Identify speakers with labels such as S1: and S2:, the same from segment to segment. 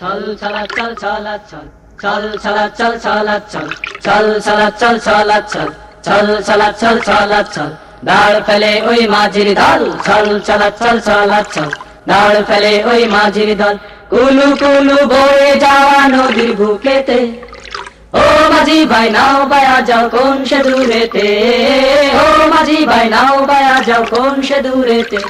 S1: চল চলা চল চলা চল চল চলা চল চলা চল চল চলা চল চলা চল চল চলা চল চলা চল দাঁড় ফেলে ওই মাঝির দল চল চলা চল চলা চল দাঁড় ফেলে ওই মাঝির দল কুলু কুলু বয়ে যাওয়া নদীর বুকেতে ও মাঝি ভাই নাও বায়া যাও কোন সে দূরেতে ও মাঝি ভাই নাও বায়া যাও কোন সে দূরেতে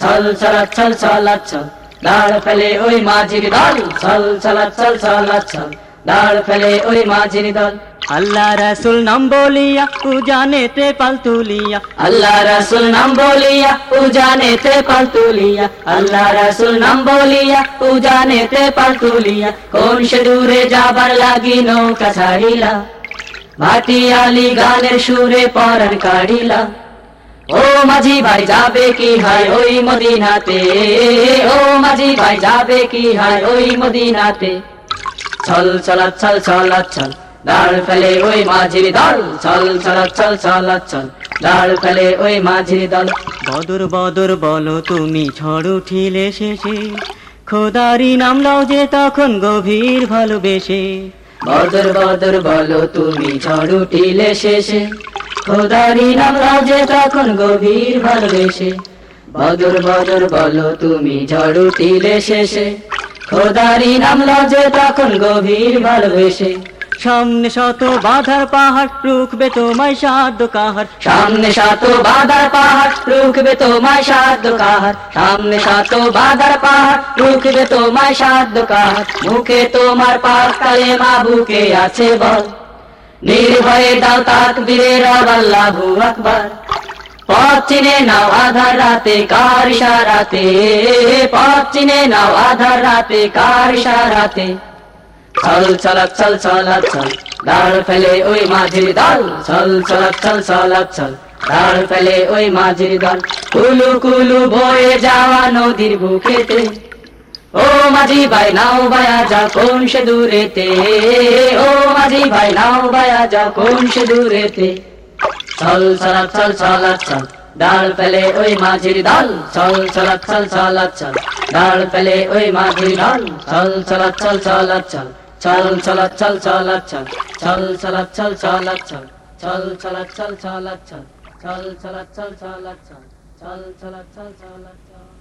S1: চল চলা চল চলা চল দাঁড় ফেলে ওই মাঝির দল চল চলা চল চলা চল দাঁড় ফেলে ওই মাঝির দল।
S2: আল্লাহ রাসুল নাম বলিয়া উজানেতে পাল তুলিয়া।
S1: আল্লাহ রসুল নাম বলিয়া উজানেতে পাল তুলিয়া। আল্লাহ রসুল নাম বলিয়া উজানেতে পাল তুলিয়া। কোন সে দূরে যাবার লাগি নৌকা ছাড়িলা। ভাটিয়ালি গানের সুরে পরাণ কাড়িলা। ও মাঝি ভাই যাবে কি হায় ওই মদিনাতে? ও মাঝি ভাই যাবে কি হায় ওই মদিনাতে? চল চলা চল চলা চল দাঁড় ফেলে ওই মাঝির দল। চল চলা চল চলা চল দাঁড় ফেলে ওই মাঝির দল।
S2: বদর বদর বলো তুমি ঝড় উঠিলে শেষে। খোদারি নাম লও যে তখন গভীর ভালোবেসে।
S1: বদর বদর বলো তুমি ঝড় উঠিলে শেষে। খোদারি নাম রাজে তখন গভীর ভালোবেসে। বদর বদর বলো তুমি ঝড় উঠিলে শেষে। খোদারি নাম লজে তখন গভীর ভালোবেসে।
S2: সামনে শত বাধার পাহাড় রুখবে তোমায় সাধ্য কাহার।
S1: সামনে সাত বাধার পাহাড় রুখবে তোমায় সাধ্য কাহার। সামনে সাত বাধার পাহাড় রুখবে তোমায় সাধ্য কাহার। মুখে তোমার পাক কালে মা বুকে আছে বল। নির্ভয়ে দাও তাক বীরের আল্লাহু আকবার। পথ চিনে নাও আধার রাতে, কার ইশারাতে? পথ চিনে নাও আধার রাতে, কার ইশারাতে? চল চলা চল চলা চল দাঁড় ফেলে ওই মাঝির দল। চল চলা চল চলা চল দাঁড় ফেলে ওই মাঝির দল। কুলু কুলু বয়ে যাওয়া নদীর বুকেতে। ও মাঝি ভাই নাও বায়া যা কোন সে দূরেতে ও মাঝি ভাই নাও বায়া যা কোন সে দূরেতে চল চলা চল চলা চল দাঁড় ফেলে ওই মাঝির দল চল চলা চল চলা চল দাঁড় ফেলে ওই মাঝির দল চল চলা চল চলা চল চল চলা চল চলা চল চল চলা চল চলা চল চল চলা চল চলা চল চল চলা চল চলা চল চল চলা চল চলা চল